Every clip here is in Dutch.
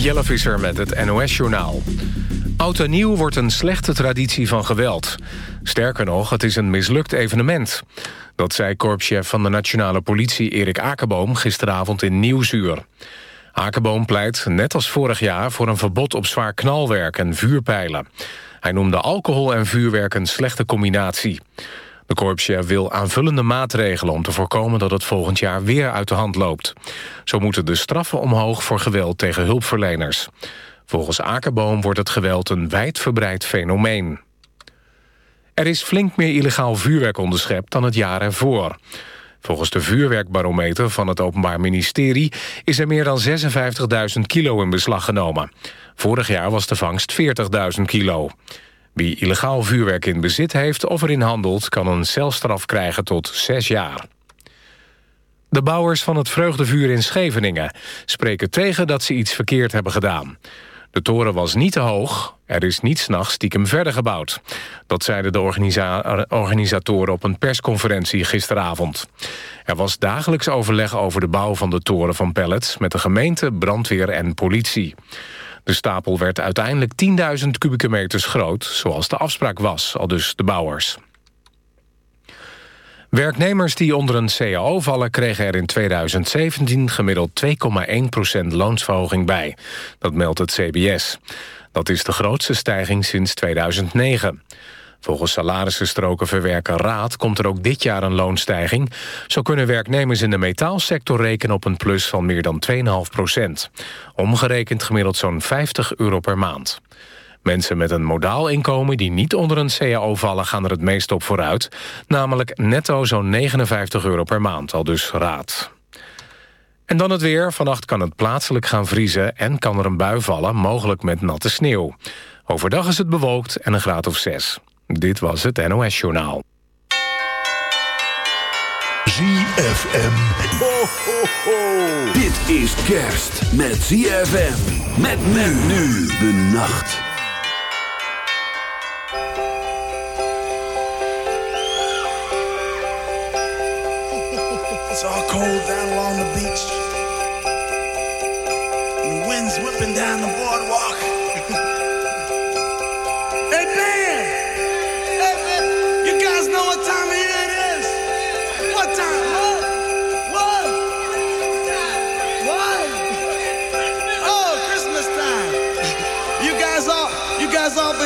Jelle Visser met het NOS-journaal. Oud en nieuw wordt een slechte traditie van geweld. Sterker nog, het is een mislukt evenement. Dat zei korpschef van de nationale politie Erik Akerboom... gisteravond in Nieuwsuur. Akerboom pleit, net als vorig jaar... voor een verbod op zwaar knalwerk en vuurpijlen. Hij noemde alcohol en vuurwerk een slechte combinatie. De korpschef wil aanvullende maatregelen om te voorkomen dat het volgend jaar weer uit de hand loopt. Zo moeten de straffen omhoog voor geweld tegen hulpverleners. Volgens Akerboom wordt het geweld een wijdverbreid fenomeen. Er is flink meer illegaal vuurwerk onderschept dan het jaar ervoor. Volgens de vuurwerkbarometer van het Openbaar Ministerie... is er meer dan 56.000 kilo in beslag genomen. Vorig jaar was de vangst 40.000 kilo. Wie illegaal vuurwerk in bezit heeft of erin handelt... kan een celstraf krijgen tot zes jaar. De bouwers van het Vreugdevuur in Scheveningen spreken tegen dat ze iets verkeerd hebben gedaan. De toren was niet te hoog, er is niet s'nachts stiekem verder gebouwd. Dat zeiden de organisatoren op een persconferentie gisteravond. Er was dagelijks overleg over de bouw van de toren van pellets... met de gemeente, brandweer en politie. De stapel werd uiteindelijk 10.000 kubieke meters groot... zoals de afspraak was, al dus de bouwers. Werknemers die onder een CAO vallen... kregen er in 2017 gemiddeld 2,1% loonsverhoging bij. Dat meldt het CBS. Dat is de grootste stijging sinds 2009. Volgens salarissenstroken verwerken Raad komt er ook dit jaar een loonstijging. Zo kunnen werknemers in de metaalsector rekenen op een plus van meer dan 2,5 procent. Omgerekend gemiddeld zo'n 50 euro per maand. Mensen met een modaal inkomen die niet onder een CAO vallen... gaan er het meest op vooruit, namelijk netto zo'n 59 euro per maand, al dus Raad. En dan het weer. Vannacht kan het plaatselijk gaan vriezen en kan er een bui vallen, mogelijk met natte sneeuw. Overdag is het bewolkt en een graad of 6. Dit was het NOS Journaal. ZFM. Ho, ho, ho. Dit is kerst met ZFM. Met men nu de nacht. It's all cold down along the beach. And the wind's whipping down the boardwalk.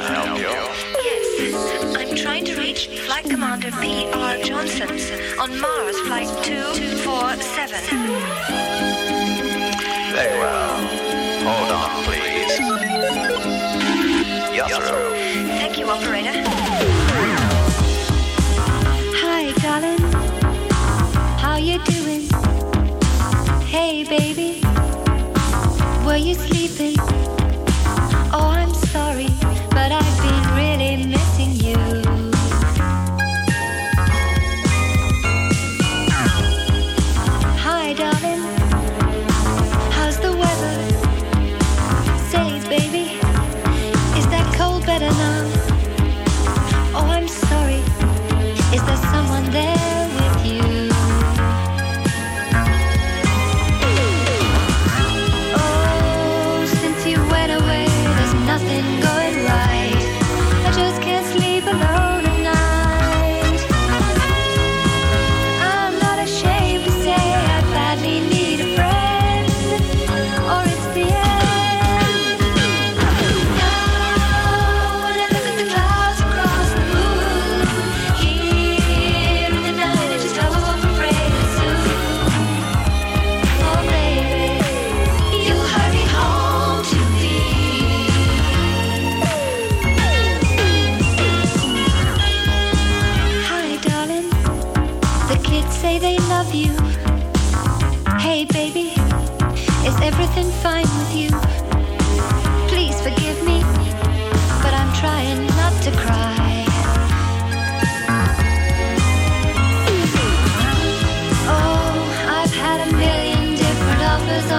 Yes, I'm trying to reach Flight Commander P.R. Johnson on Mars Flight 247. Very well. Hold on, please. Yes, sir. Thank you, operator. Hi, darling. How you doing? Hey, baby. Were you sleeping?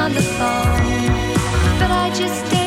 wonderful, but I just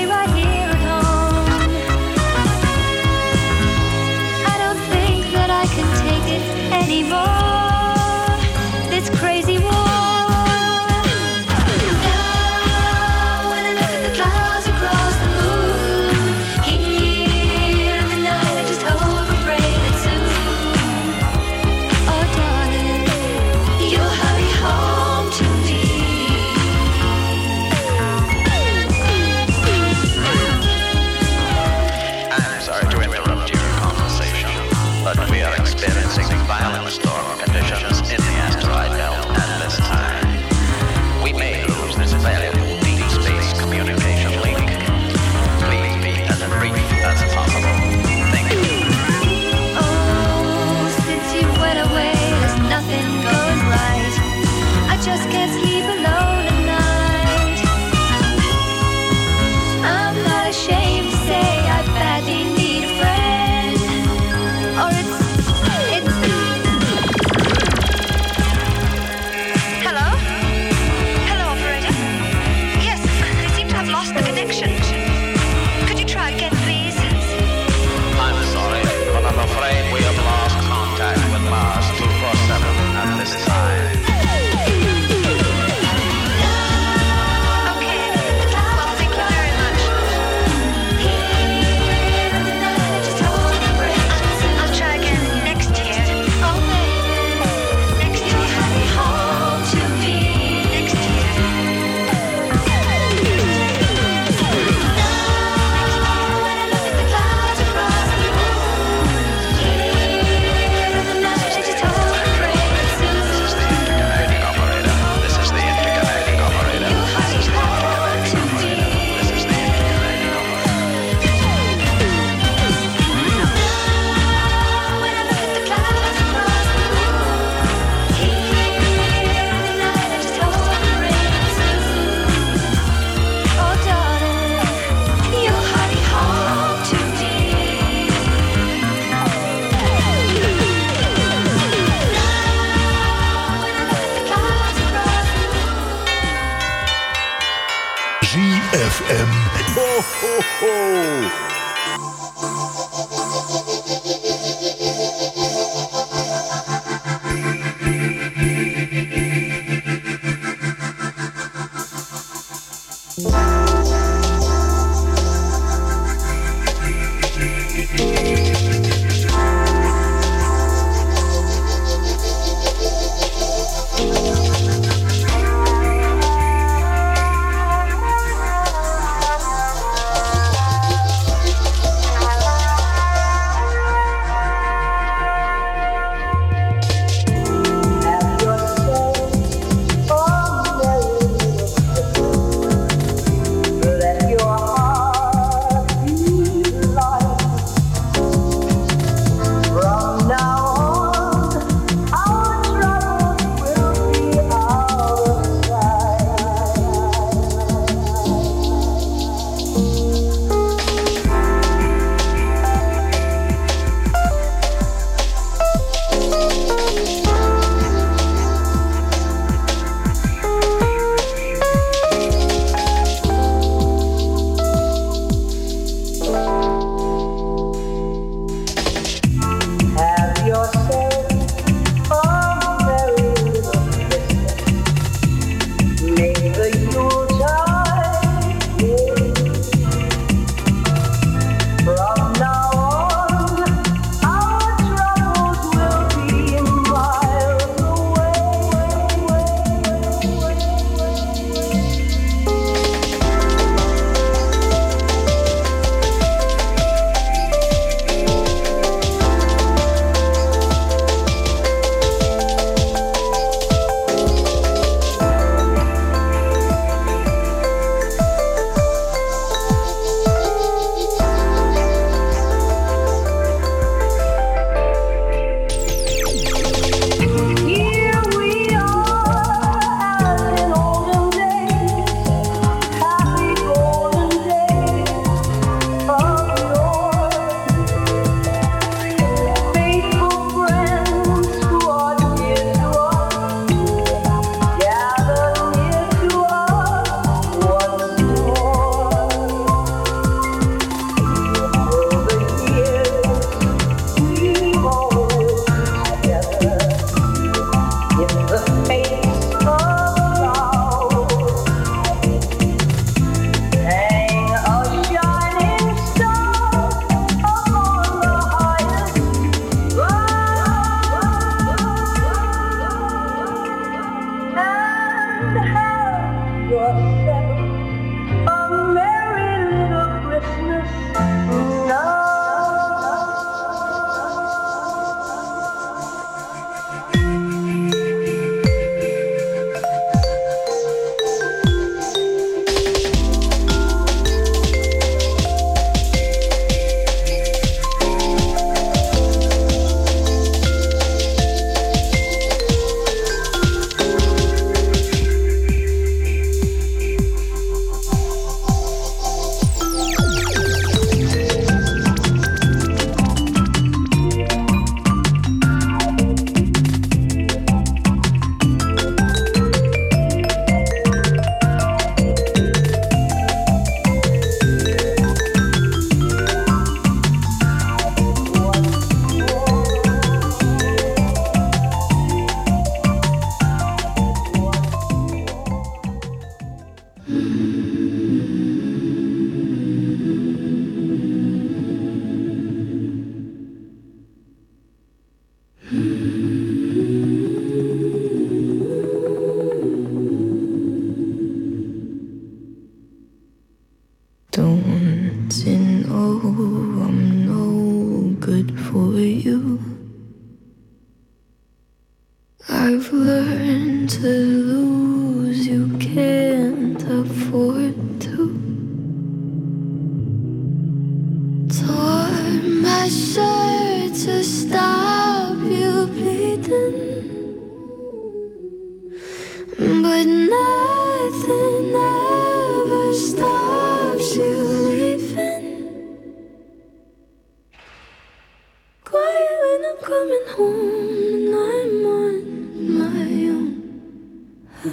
I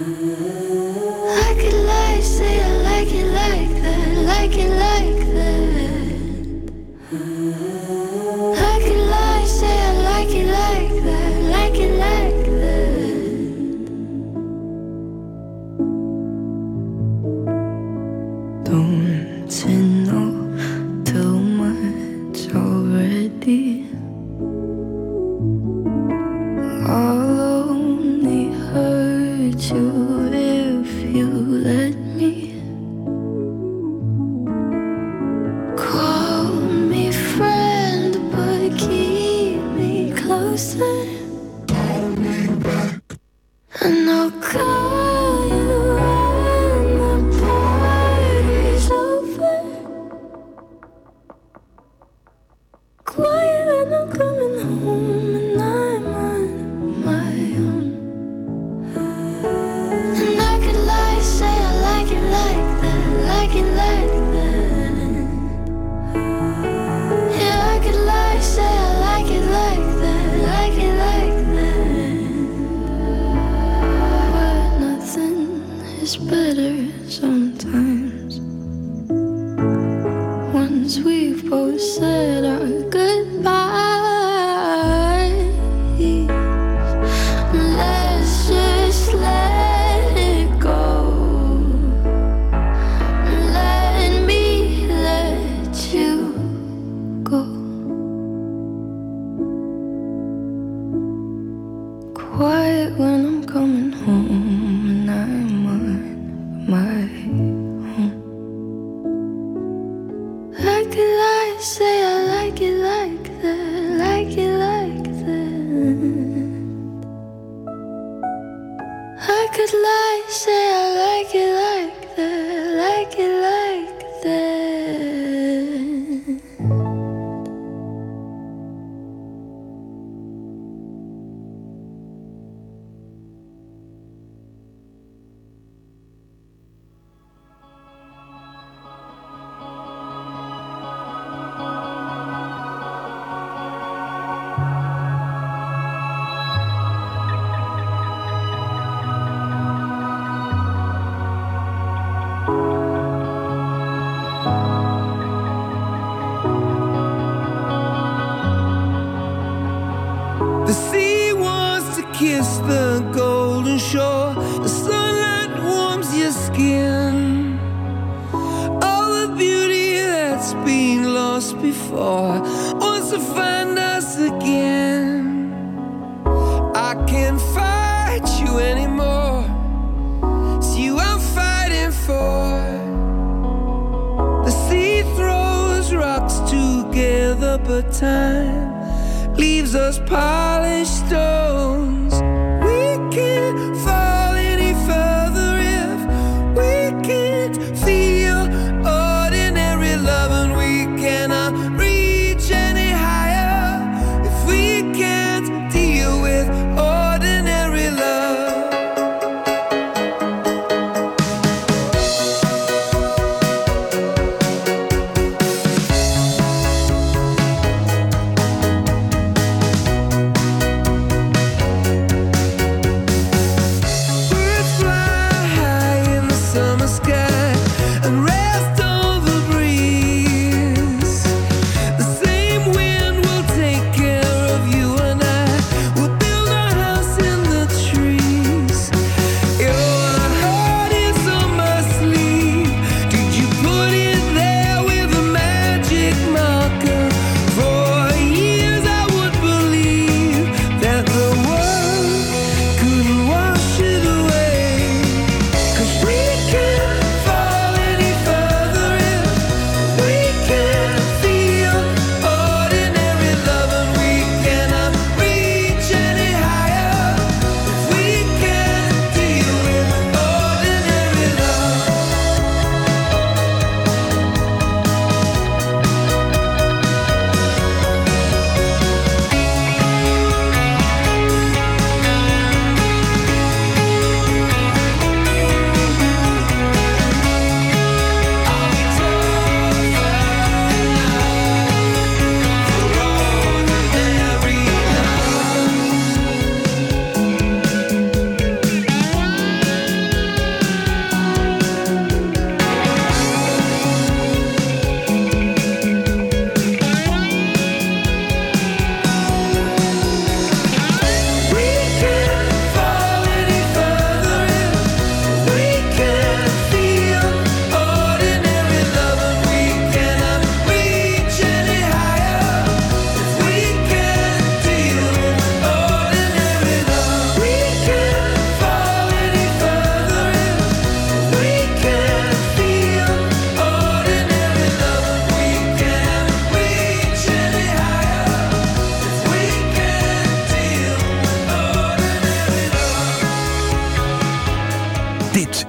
could lie, say I like it like that, like it like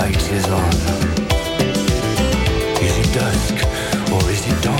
light is on. Is it dusk or is it dawn?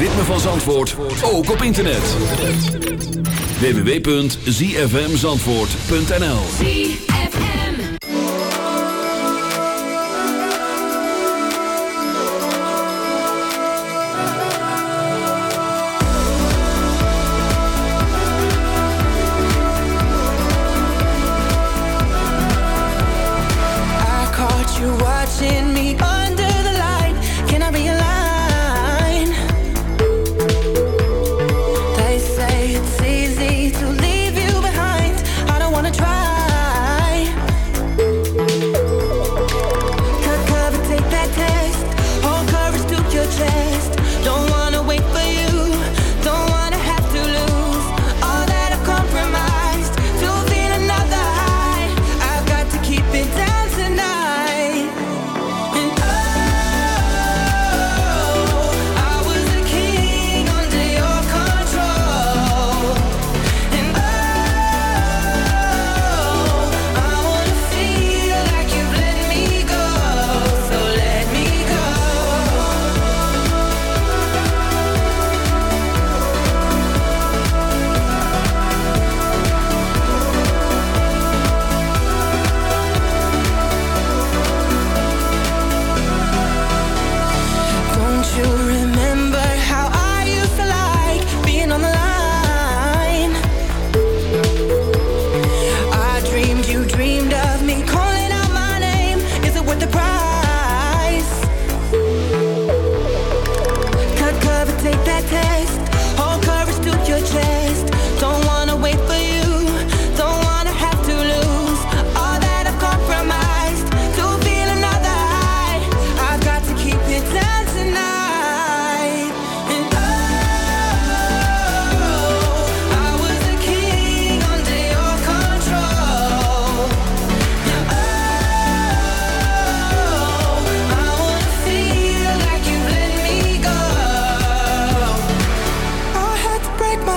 ritme van Zandvoort ook op internet. www.zfmzandvoort.nl I caught you watching me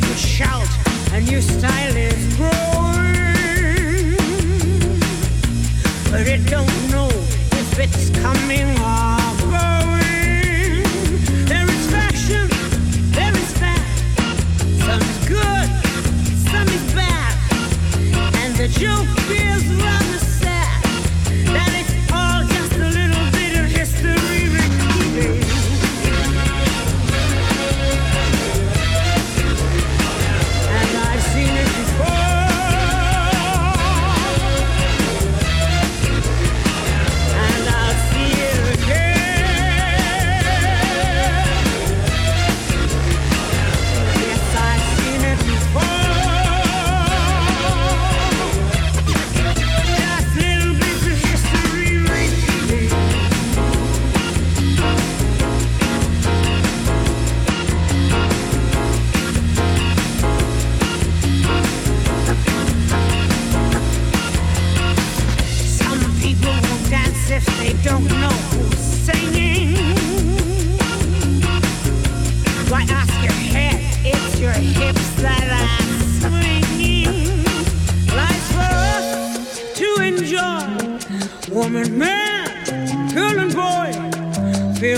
people shout, a new style is growing. But it don't know if it's coming on.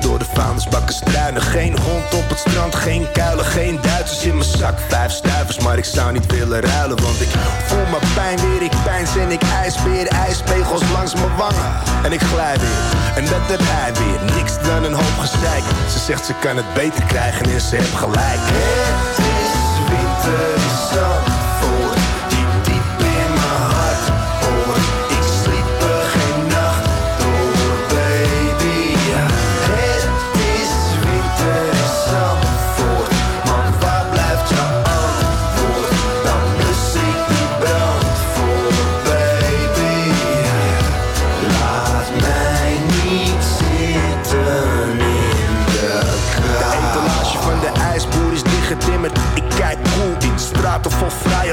Door de vuilnisbakken struinen. Geen hond op het strand, geen kuilen, geen Duitsers in mijn zak. Vijf stuivers, maar ik zou niet willen ruilen. Want ik voel mijn pijn weer, ik pijns en ik ijsbeer. Ijspegels langs mijn wangen en ik glij weer. En dat heb hij weer, niks dan een hoop gezeik. Ze zegt ze kan het beter krijgen en ze heeft gelijk. Het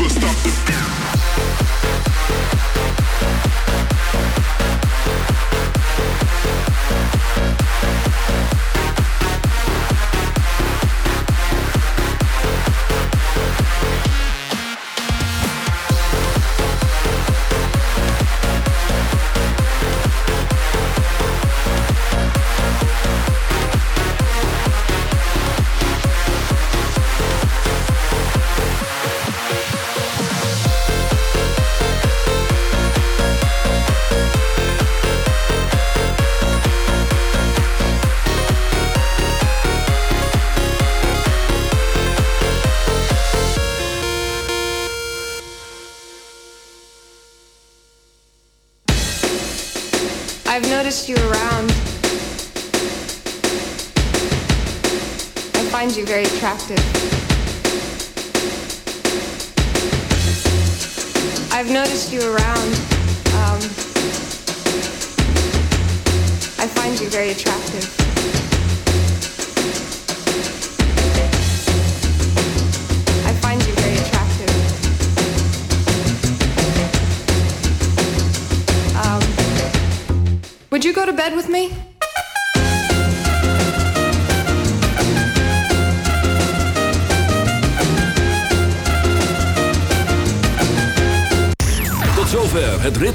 never stop the beat.